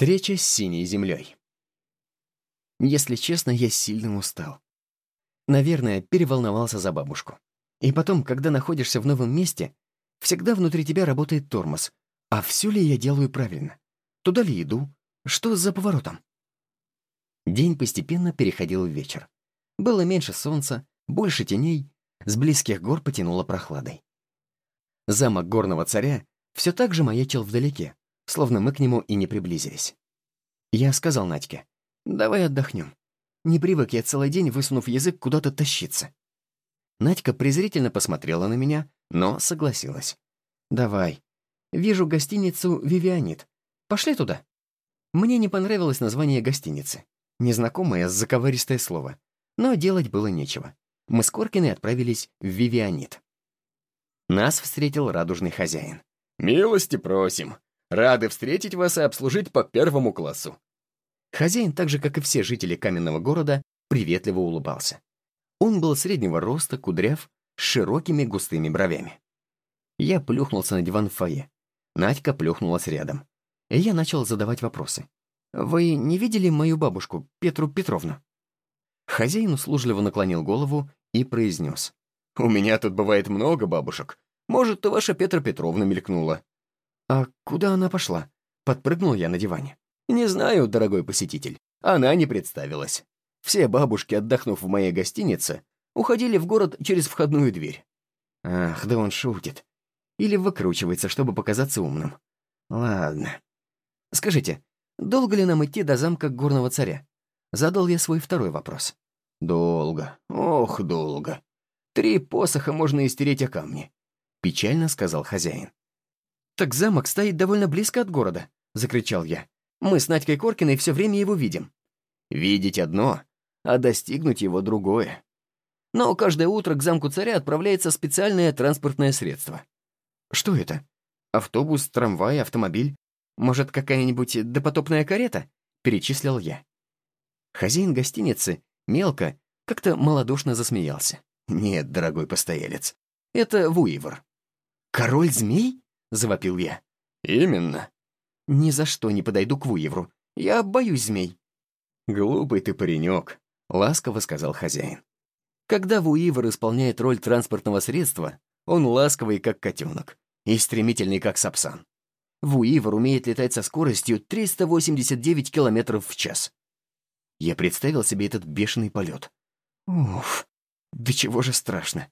Встреча с синей землей. Если честно, я сильно устал. Наверное, переволновался за бабушку. И потом, когда находишься в новом месте, всегда внутри тебя работает тормоз. А все ли я делаю правильно? Туда ли иду? Что за поворотом? День постепенно переходил в вечер. Было меньше солнца, больше теней, с близких гор потянуло прохладой. Замок горного царя все так же маячил вдалеке, словно мы к нему и не приблизились. Я сказал Надьке, «Давай отдохнем. Не привык я целый день, высунув язык, куда-то тащиться». Надька презрительно посмотрела на меня, но согласилась. «Давай. Вижу гостиницу «Вивианит». Пошли туда». Мне не понравилось название гостиницы. Незнакомое, заковыристое слово. Но делать было нечего. Мы с Коркиной отправились в «Вивианит». Нас встретил радужный хозяин. «Милости просим. Рады встретить вас и обслужить по первому классу». Хозяин, так же, как и все жители каменного города, приветливо улыбался. Он был среднего роста, кудряв, с широкими густыми бровями. Я плюхнулся на диван в фойе. Надька плюхнулась рядом. И я начал задавать вопросы. «Вы не видели мою бабушку, Петру Петровну?» Хозяин услужливо наклонил голову и произнес. «У меня тут бывает много бабушек. Может, то ваша Петра Петровна мелькнула». «А куда она пошла?» Подпрыгнул я на диване. «Не знаю, дорогой посетитель. Она не представилась. Все бабушки, отдохнув в моей гостинице, уходили в город через входную дверь». «Ах, да он шутит. Или выкручивается, чтобы показаться умным. Ладно. Скажите, долго ли нам идти до замка горного царя?» Задал я свой второй вопрос. «Долго. Ох, долго. Три посоха можно истереть о камни», — печально сказал хозяин. «Так замок стоит довольно близко от города», — закричал я. «Мы с Надькой Коркиной все время его видим». «Видеть одно, а достигнуть его другое. Но каждое утро к замку царя отправляется специальное транспортное средство». «Что это? Автобус, трамвай, автомобиль? Может, какая-нибудь допотопная карета?» — перечислил я. Хозяин гостиницы, мелко, как-то малодушно засмеялся. «Нет, дорогой постоялец, это Вуивер». «Король змей?» — завопил я. «Именно». «Ни за что не подойду к Вуевру. Я боюсь змей». «Глупый ты паренек», — ласково сказал хозяин. Когда Вуивер исполняет роль транспортного средства, он ласковый, как котенок, и стремительный, как сапсан. Вуивер умеет летать со скоростью 389 км в час. Я представил себе этот бешеный полет. Уф, да чего же страшно.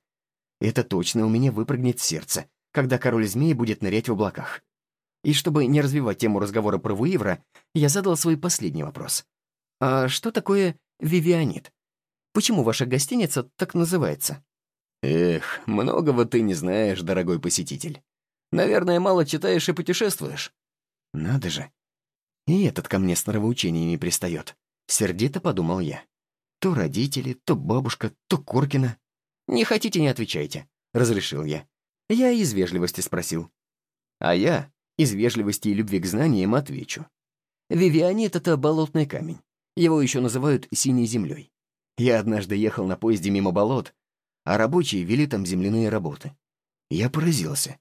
Это точно у меня выпрыгнет сердце, когда король змей будет нырять в облаках. И чтобы не развивать тему разговора про Вуивра, я задал свой последний вопрос. «А что такое Вивианит? Почему ваша гостиница так называется?» «Эх, многого ты не знаешь, дорогой посетитель. Наверное, мало читаешь и путешествуешь». «Надо же. И этот ко мне с нравоучениями пристает», — сердито подумал я. То родители, то бабушка, то Коркина. «Не хотите, не отвечайте», — разрешил я. Я из вежливости спросил. А я из вежливости и любви к знаниям отвечу. Вивианит — это болотный камень. Его еще называют синей землей. Я однажды ехал на поезде мимо болот, а рабочие вели там земляные работы. Я поразился.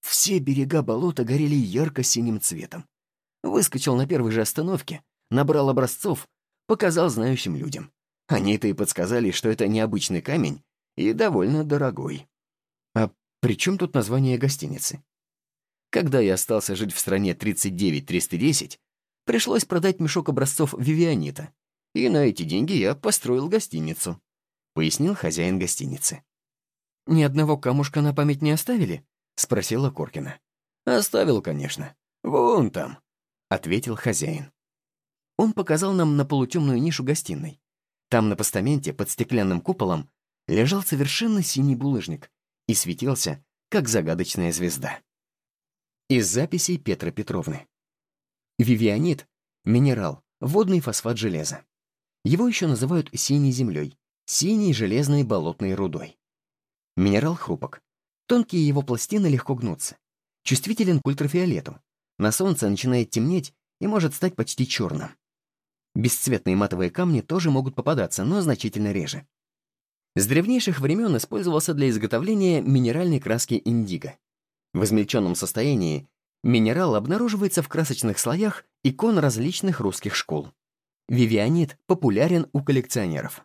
Все берега болота горели ярко-синим цветом. Выскочил на первой же остановке, набрал образцов, показал знающим людям. Они-то и подсказали, что это необычный камень и довольно дорогой. При чем тут название гостиницы? Когда я остался жить в стране 39310, пришлось продать мешок образцов Вивианита, и на эти деньги я построил гостиницу, — пояснил хозяин гостиницы. «Ни одного камушка на память не оставили?» — спросила Коркина. «Оставил, конечно. Вон там», — ответил хозяин. Он показал нам на полутемную нишу гостиной. Там на постаменте под стеклянным куполом лежал совершенно синий булыжник и светился, как загадочная звезда. Из записей Петра Петровны. Вивианит — минерал, водный фосфат железа. Его еще называют синей землей, синей железной болотной рудой. Минерал хрупок. Тонкие его пластины легко гнутся. Чувствителен к ультрафиолету. На солнце начинает темнеть и может стать почти черным. Бесцветные матовые камни тоже могут попадаться, но значительно реже. С древнейших времен использовался для изготовления минеральной краски индиго. В измельченном состоянии Минерал обнаруживается в красочных слоях икон различных русских школ. Вивианит популярен у коллекционеров.